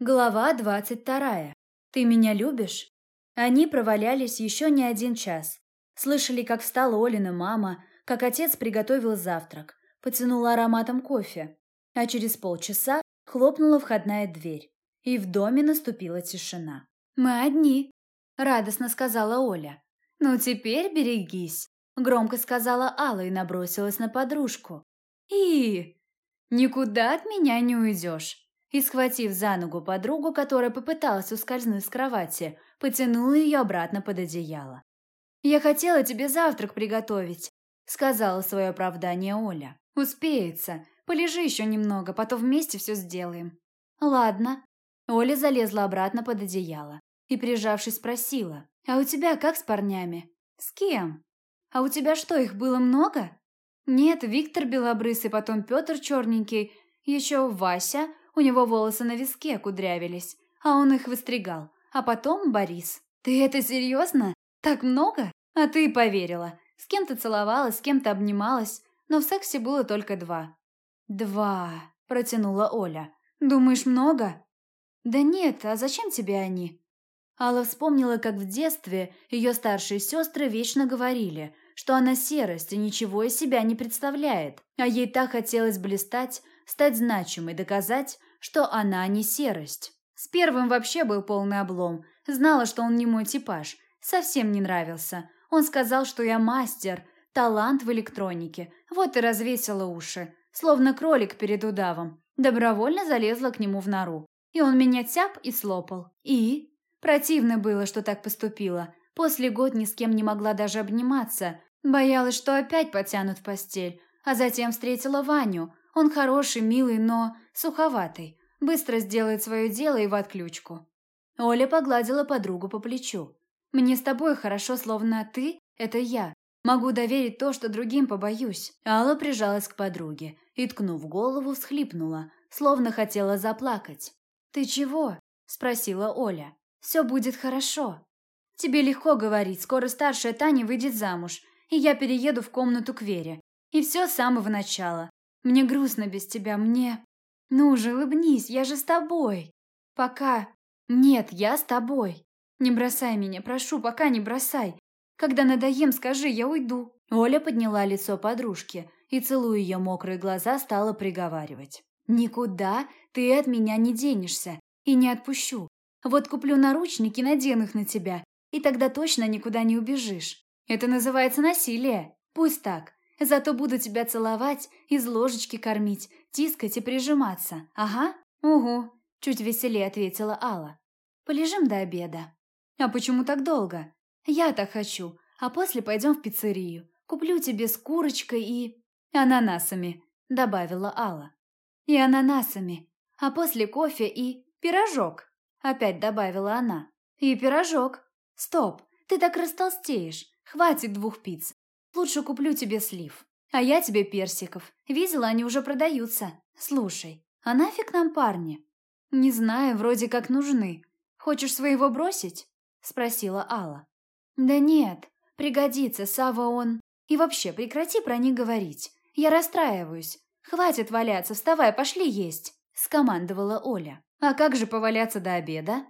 Глава двадцать вторая. Ты меня любишь? Они провалялись еще не один час. Слышали, как встала Олина мама, как отец приготовил завтрак, потянула ароматом кофе, а через полчаса хлопнула входная дверь, и в доме наступила тишина. «Мы одни», — радостно сказала Оля. «Ну теперь берегись», — громко сказала Алла и набросилась на подружку. «И, никуда от меня не уйдешь» и, схватив за ногу подругу, которая попыталась ускользнуть с кровати, потянула ее обратно под одеяло. «Я хотела тебе завтрак приготовить», — сказала свое оправдание Оля. «Успеется. Полежи еще немного, потом вместе все сделаем». «Ладно». Оля залезла обратно под одеяло и, прижавшись, спросила. «А у тебя как с парнями?» «С кем?» «А у тебя что, их было много?» «Нет, Виктор белобрысый, потом Петр черненький, еще Вася, у него волосы на виске кудрявились, а он их выстригал. А потом Борис. «Ты это серьезно? Так много?» А ты поверила. С кем-то целовалась, с кем-то обнималась, но в сексе было только два. «Два», – протянула Оля. «Думаешь, много?» «Да нет, а зачем тебе они?» Алла вспомнила, как в детстве ее старшие сестры вечно говорили, что она серость и ничего из себя не представляет, а ей так хотелось блистать, стать значимой, доказать, что она не серость. С первым вообще был полный облом. Знала, что он не мой типаж. Совсем не нравился. Он сказал, что я мастер, талант в электронике. Вот и развесила уши. Словно кролик перед удавом. Добровольно залезла к нему в нору. И он меня тяп и слопал. И? Противно было, что так поступила. После год ни с кем не могла даже обниматься. Боялась, что опять потянут в постель. А затем встретила Ваню. Он хороший, милый, но суховатый. Быстро сделает свое дело и в отключку. Оля погладила подругу по плечу. «Мне с тобой хорошо, словно ты – это я. Могу доверить то, что другим побоюсь». Алла прижалась к подруге и, ткнув голову, всхлипнула, словно хотела заплакать. «Ты чего?» – спросила Оля. «Все будет хорошо. Тебе легко говорить, скоро старшая Таня выйдет замуж, и я перееду в комнату к Вере. И все с самого начала. Мне грустно без тебя, мне... Ну же, улыбнись, я же с тобой. Пока... Нет, я с тобой. Не бросай меня, прошу, пока не бросай. Когда надоем, скажи, я уйду. Оля подняла лицо подружки и, целуя ее мокрые глаза, стала приговаривать. «Никуда ты от меня не денешься и не отпущу. Вот куплю наручники, надену их на тебя, и тогда точно никуда не убежишь. Это называется насилие. Пусть так. Зато буду тебя целовать, из ложечки кормить, тискать и прижиматься. Ага, угу, чуть веселее ответила Алла. Полежим до обеда. А почему так долго? Я так хочу. А после пойдем в пиццерию. Куплю тебе с курочкой и... ананасами, добавила Алла. И ананасами. А после кофе и... пирожок, опять добавила она. И пирожок. Стоп, ты так растолстеешь. Хватит двух пиц. Лучше куплю тебе слив. А я тебе персиков. Видела, они уже продаются. Слушай, а нафиг нам парни? Не знаю, вроде как нужны. Хочешь своего бросить? Спросила Алла. Да нет, пригодится, Сава он. И вообще, прекрати про них говорить. Я расстраиваюсь. Хватит валяться, вставай, пошли есть. Скомандовала Оля. А как же поваляться до обеда?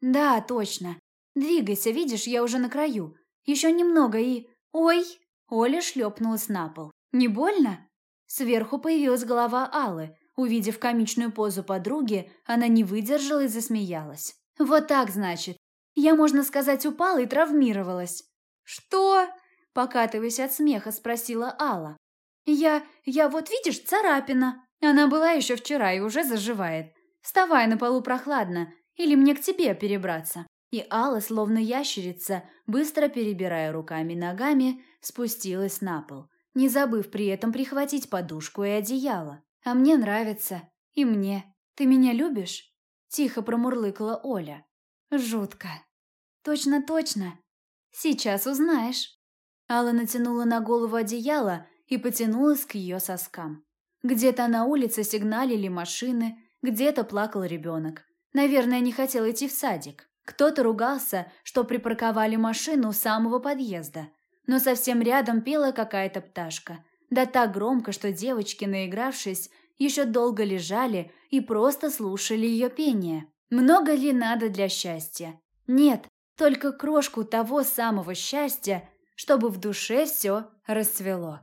Да, точно. Двигайся, видишь, я уже на краю. Еще немного и... Ой! Оля шлепнулась на пол. «Не больно?» Сверху появилась голова Аллы. Увидев комичную позу подруги, она не выдержала и засмеялась. «Вот так, значит. Я, можно сказать, упала и травмировалась». «Что?» – покатываясь от смеха, спросила Алла. «Я... я вот, видишь, царапина. Она была еще вчера и уже заживает. Вставай, на полу прохладно. Или мне к тебе перебраться?» И Алла, словно ящерица, быстро перебирая руками и ногами, спустилась на пол, не забыв при этом прихватить подушку и одеяло. «А мне нравится. И мне. Ты меня любишь?» Тихо промурлыкала Оля. «Жутко. Точно-точно. Сейчас узнаешь». Алла натянула на голову одеяло и потянулась к ее соскам. Где-то на улице сигналили машины, где-то плакал ребенок. Наверное, не хотел идти в садик. Кто-то ругался, что припарковали машину у самого подъезда но совсем рядом пела какая-то пташка. Да так громко, что девочки, наигравшись, еще долго лежали и просто слушали ее пение. Много ли надо для счастья? Нет, только крошку того самого счастья, чтобы в душе все расцвело.